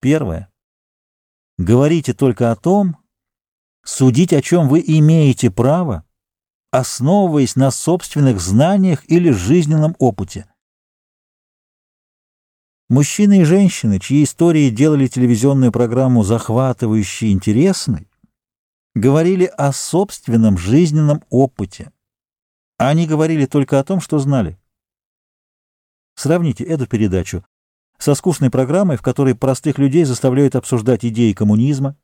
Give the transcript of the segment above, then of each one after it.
Первое. Говорите только о том, судить о чем вы имеете право, основываясь на собственных знаниях или жизненном опыте. Мужчины и женщины, чьи истории делали телевизионную программу захватывающей интересной, говорили о собственном жизненном опыте. Они говорили только о том, что знали. Сравните эту передачу со скучной программой, в которой простых людей заставляют обсуждать идеи коммунизма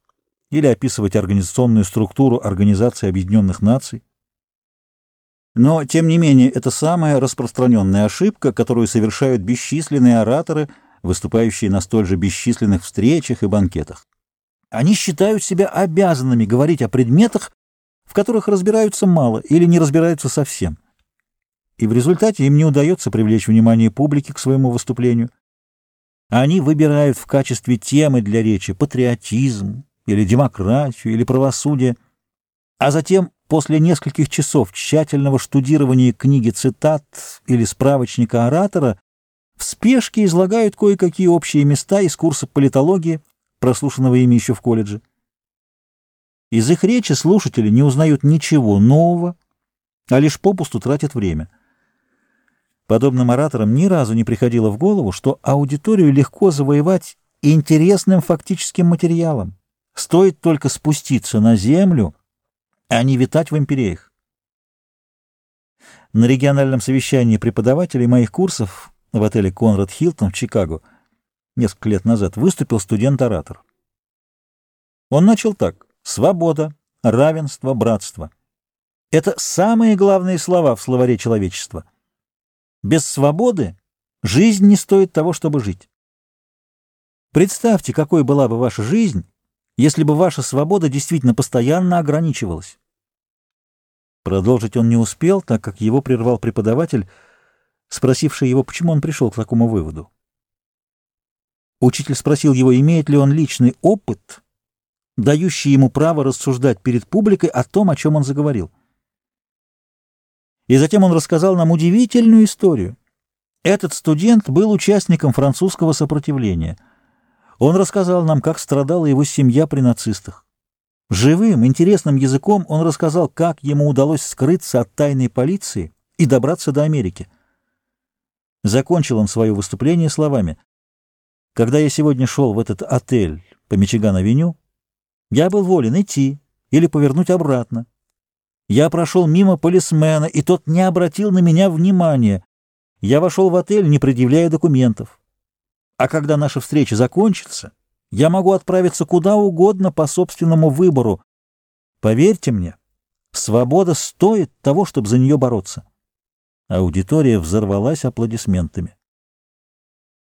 или описывать организационную структуру Организации Объединенных Наций. Но, тем не менее, это самая распространенная ошибка, которую совершают бесчисленные ораторы, выступающие на столь же бесчисленных встречах и банкетах. Они считают себя обязанными говорить о предметах, в которых разбираются мало или не разбираются совсем. И в результате им не удается привлечь внимание публики к своему выступлению. Они выбирают в качестве темы для речи патриотизм, или демократию, или правосудие, а затем, после нескольких часов тщательного штудирования книги цитат или справочника оратора, в спешке излагают кое-какие общие места из курса политологии, прослушанного ими еще в колледже. Из их речи слушатели не узнают ничего нового, а лишь попусту тратят время. Подобным ораторам ни разу не приходило в голову, что аудиторию легко завоевать интересным фактическим материалом. Стоит только спуститься на землю, а не витать в империях. На региональном совещании преподавателей моих курсов в отеле «Конрад Хилтон» в Чикаго несколько лет назад выступил студент-оратор. Он начал так. «Свобода, равенство, братство». Это самые главные слова в словаре человечества. Без свободы жизнь не стоит того, чтобы жить. Представьте, какой была бы ваша жизнь, если бы ваша свобода действительно постоянно ограничивалась. Продолжить он не успел, так как его прервал преподаватель, спросивший его, почему он пришел к такому выводу. Учитель спросил его, имеет ли он личный опыт, дающий ему право рассуждать перед публикой о том, о чем он заговорил. И затем он рассказал нам удивительную историю. Этот студент был участником французского сопротивления — он рассказал нам, как страдала его семья при нацистах. Живым, интересным языком он рассказал, как ему удалось скрыться от тайной полиции и добраться до Америки. Закончил он свое выступление словами. «Когда я сегодня шел в этот отель по Мичиган-авеню, я был волен идти или повернуть обратно. Я прошел мимо полисмена, и тот не обратил на меня внимания. Я вошел в отель, не предъявляя документов. А когда наша встреча закончится, я могу отправиться куда угодно по собственному выбору. Поверьте мне, свобода стоит того, чтобы за нее бороться. Аудитория взорвалась аплодисментами.